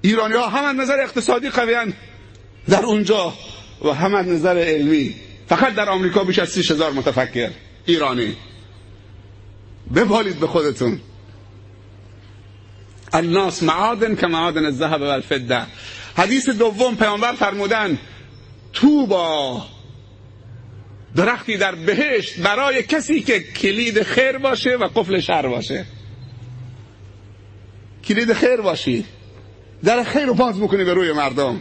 ایرانی ها هم نظر اقتصادی قویان در اونجا و هم نظر علمی. فقط در آمریکا بیش از سی هزار متفکر ایرانی. ببالید به خودتون. الناس معادن که معادن الذهب و الفده حدیث دوم پیامبر فرمودن توبا درختی در بهشت برای کسی که کلید خیر باشه و قفل شر باشه. کلید خیر باشی. در خیر رو باز بکنی به روی مردم.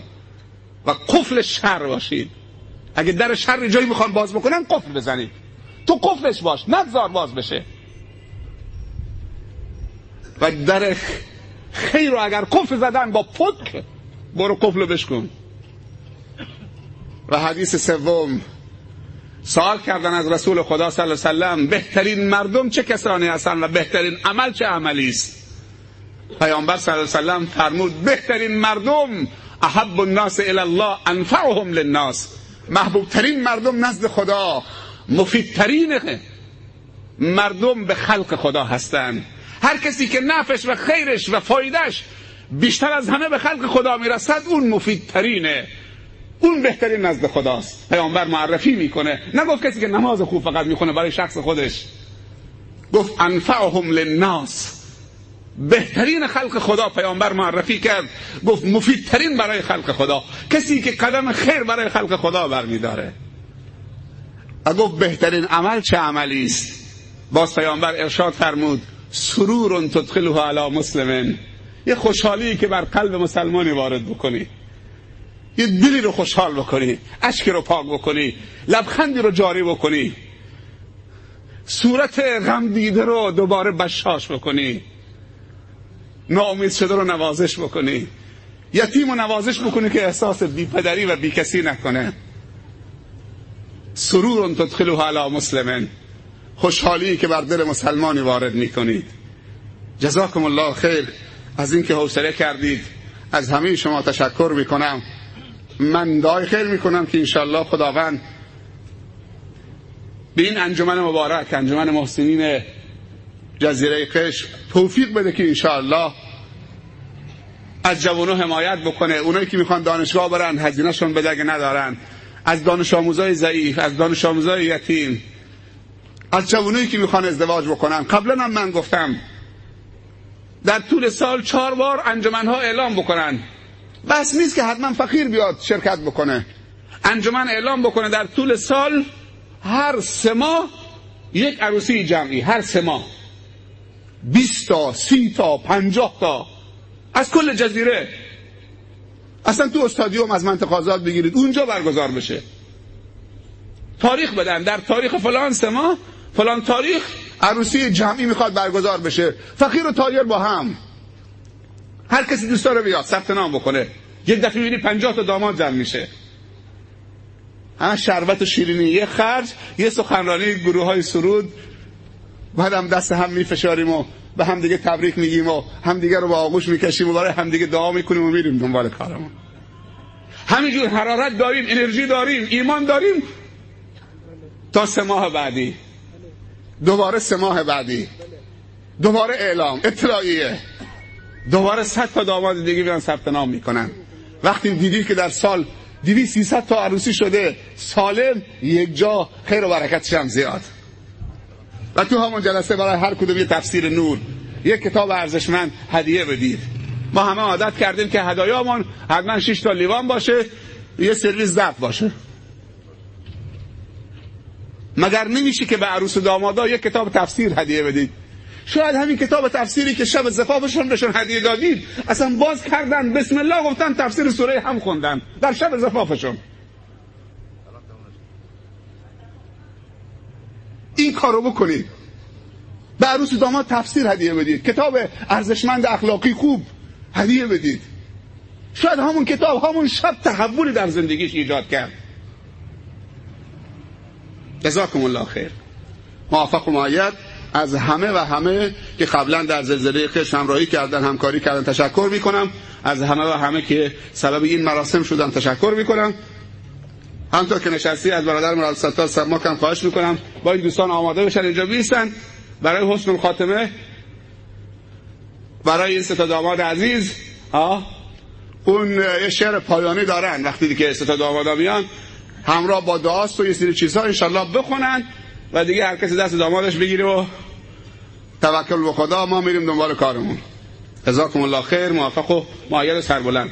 و قفل شر باشید اگه در شر جایی می‌خوان باز بکنن قفل بزنید تو قفلش باش. نگذار باز بشه. و در خیر رو اگر قفل زدن با پک برو قفل بشکن. و حدیث سوم سوال کردن از رسول خدا صلی الله علیه وسلم بهترین مردم چه کسانی هستند و بهترین عمل چه عملی است؟ پیامبر صلی الله علیه وسلم فرمود بهترین مردم احب الناس الی الله انفعهم للناس. محبوب ترین مردم نزد خدا مفیدترین مردم به خلق خدا هستند هر کسی که نفش و خیرش و فایدهش بیشتر از همه به خلق خدا می‌رسد اون مفیدترینه اون بهترین نزد خداست. پیامبر معرفی می‌کنه. نگفت کسی که نماز خوب فقط می‌خونه برای شخص خودش. گفت انفعهم للناس. بهترین خلق خدا پیامبر معرفی کرد. گفت مفیدترین برای خلق خدا. کسی که قدم خیر برای خلق خدا برمیداره. گفت بهترین عمل چه عملی است؟ باز پیامبر ارشاد فرمود. سرور تدخله علی مسلمن یه خوشحالی که بر قلب مسلمانی وارد بکنی. یه دلی رو خوشحال بکنی اشک رو پاک بکنی لبخندی رو جاری بکنی. صورت غم دیده رو دوباره بشاش بکنی. ناامید شده رو نوازش بکنی. یتیم رو نوازش بکنی که احساس بی پدری و بی کسی نکنه. سرور تدخله علی مسلمن خوشحالی که بر دل مسلمانی وارد می‌کنید. جزاکم الله خیر از اینکه حوصله کردید. از همه شما تشکر می‌کنم. من دعای خیر می‌کنم که انشالله خداوند به این انجمن مبارک انجمن محسنین جزیره قش توفیق بده که انشالله از جوانو حمایت بکنه. اونایی که می‌خوان دانشگاه برن هزینهشون بده ندارن. از دانش آموزای ضعیف از دانش آموزای یتیم از جوانایی که می‌خوان ازدواج بکنن. قبلا هم من گفتم در طول سال چهار بار انجمنها اعلام بکنن. بس نیست که حتما فقیر بیاد شرکت بکنه. انجمن اعلام بکنه در طول سال هر سه ماه یک عروسی جمعی هر سه ماه. 20 تا سی تا پنجاه تا. از کل جزیره. اصلا تو استادیوم از منطقه آزاد بگیرید اونجا برگزار بشه. تاریخ بدن در تاریخ فلان سه ماه فلان تاریخ عروسی جمعی می‌خواد برگزار بشه. فقیر و تاجر با هم. هر کسی دوست داره بیاد ثبت نام بکنه. یک دفعه می‌بینی پنجاه تا داماد جمع میشه. ها شربت و شیرینی. یه خرج یه سخنرانی گروه های سرود. بعد هم دست هم میفشاریم و به هم دیگه تبریک میگیم و هم دیگه رو با آغوش می‌کشیم و برای هم دیگه دعا می‌کنیم و میریم دنبال کارمون. همینجور حرارت داریم انرژی داریم ایمان داریم. تا سه ماه بعدی. دوباره سه ماه بعدی. دوباره اعلام اطلاعیه. دوباره صد تا داماد دیگه بیان ثبت نام می‌کنن. وقتی دیدی که در سال دیوی سیصد تا عروسی شده سالم یک جا خیر و برکتش هم زیاد. و تو همون جلسه برای هر کدوم یه تفسیر نور یک کتاب ارزشمند هدیه بدید. ما همه عادت کردیم که هدایامون حتما 6 تا لیوان باشه یه سرویس ظرف باشه. مگر نمیشه که به عروس و دامادا یک کتاب تفسیر هدیه بدید شاید همین کتاب تفسیری که شب زفافشون بهشون هدیه دادید اصلا باز کردن بسم الله گفتن تفسیر سوره هم خوندن در شب زفافشون. این کارو بکنید. به عروس داماد تفسیر هدیه بدید. کتاب ارزشمند اخلاقی خوب هدیه بدید. شاید همون کتاب همون شب تحولی در زندگیش ایجاد کرد. جزاکم الله خیر. موفق و معید از همه و همه که قبلا در زلزله خش همراهی کردن همکاری کردن تشکر می‌کنم. از همه و همه که سبب این مراسم شدن تشکر می‌کنم. همطور که نشستی از برادر مراد ستار سماکم خواهش می‌کنم. با این دوستان آماده بشن. اینجا بیستن. برای حسن الخاتمه برای این ستا داماد عزیز آه اون یه شعر پایانی دارن. وقتی که ستا دامادا میان همراه با دعاست و یه سری چیزها انشالله بخونن و دیگه هر کسی دست دامادش بگیره و توکل به خدا ما میریم دنبال کارمون. جزاکم الله خیر موفق و معید سربلند